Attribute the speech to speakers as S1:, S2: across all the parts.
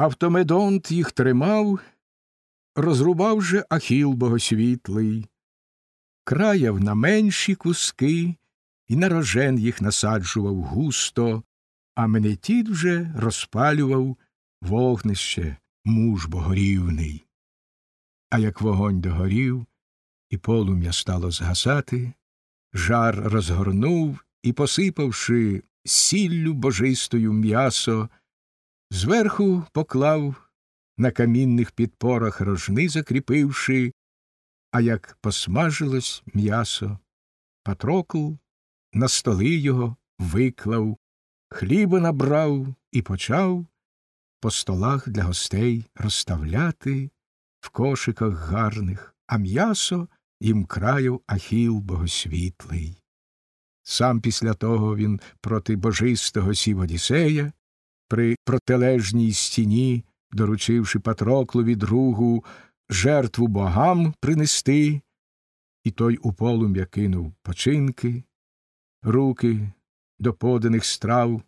S1: Автомедонт їх тримав, розрубав же ахіл богосвітлий, краяв на менші куски і на рожен їх насаджував густо, а менетіт вже розпалював вогнище муж богорівний. А як вогонь догорів, і полум'я стало згасати, жар розгорнув і, посипавши сіллю божистою м'ясо, зверху поклав на камінних підпорах рожни закріпивши, а як посмажилось м'ясо, Патрокл на столи його виклав, хліба набрав і почав по столах для гостей розставляти в кошиках гарних, а м'ясо їм краю ахіл богосвітлий. Сам після того він проти божистого сів Одіссея, при протилежній стіні, доручивши Патроклові другу жертву богам принести, і той у полум'я кинув починки, руки до поданих страв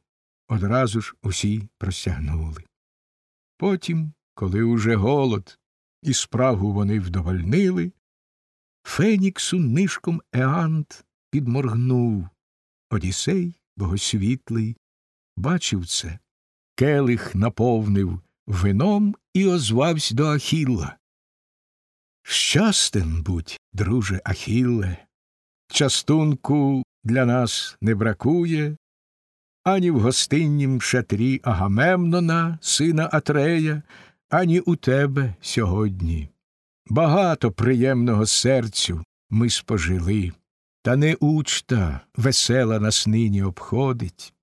S1: одразу ж усі простягнули. Потім, коли уже голод і спрагу вони вдовольнили, Феніксу нишком Еант підморгнув. Одісей, богосвітлий, бачив це, келих наповнив вином і озвався до Ахілла. Щастен будь, друже Ахілле, частунку для нас не бракує, ані в гостиннім шатрі Агамемнона, сина Атрея, ані у тебе сьогодні. Багато приємного серцю ми спожили, та не учта весела нас нині обходить.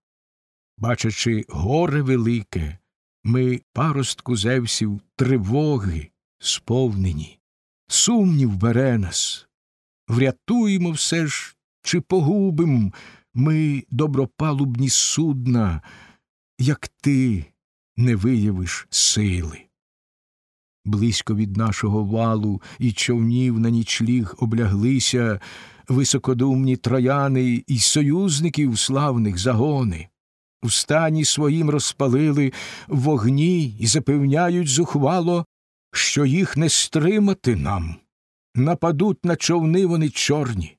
S1: Бачачи горе велике, ми паростку Зевсів тривоги сповнені. Сумнів бере нас. Врятуємо все ж, чи погубим ми добропалубні судна, як ти не виявиш сили. Близько від нашого валу і човнів на нічліг обляглися високодумні трояни і союзників славних загони. У стані своїм розпалили вогні і запевняють зухвало, що їх не стримати нам. Нападуть на човни вони чорні.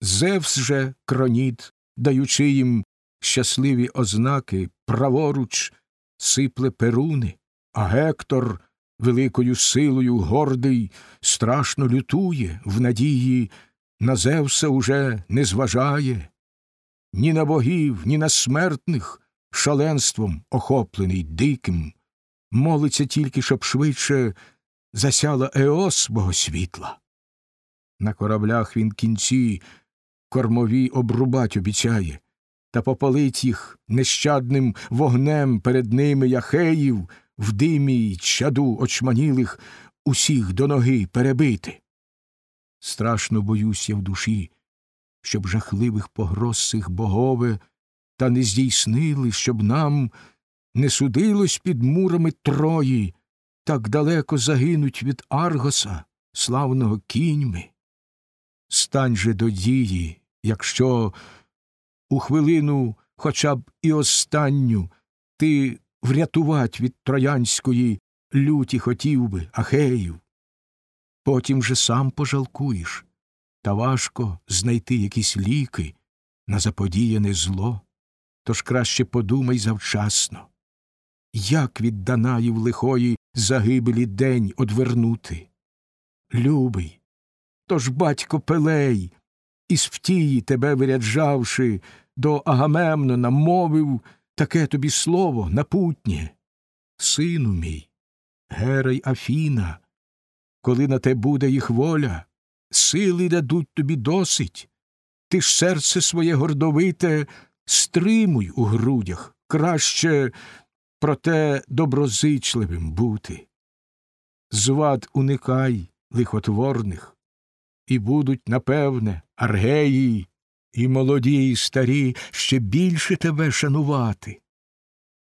S1: Зевс же кроніт, даючи їм щасливі ознаки, праворуч сипле перуни, а Гектор великою силою гордий страшно лютує, в надії на Зевса уже не зважає, ні на богів, ні на смертних шаленством охоплений диким, молиться тільки, щоб швидше засяла Еос богосвітла. На кораблях він кінці кормові обрубать обіцяє, та попалить їх нещадним вогнем перед ними яхеїв, в димі й чаду очманілих усіх до ноги перебити. Страшно боюсь я в душі, щоб жахливих погроз цих богове та не здійснили, щоб нам не судилось під мурами Трої, так далеко загинуть від Аргоса, славного кіньми. Стань же до дії, якщо у хвилину хоча б і останню ти врятувать від троянської люті хотів би, Ахеїв. Потім же сам пожалкуєш, та важко знайти якісь ліки на заподіяне зло, тож краще подумай завчасно, як від Данаїв лихої загибелі день одвернути. Любий, тож батько Пелей, із втії тебе виряджавши, до Агамемнона мовив таке тобі слово напутнє. Сину мій, Герой Афіна, коли на те буде їх воля, сили дадуть тобі досить. Ти ж серце своє гордовите стримуй у грудях, краще проте доброзичливим бути. Звад уникай лихотворних, і будуть, напевне, аргеї і молоді, і старі ще більше тебе шанувати.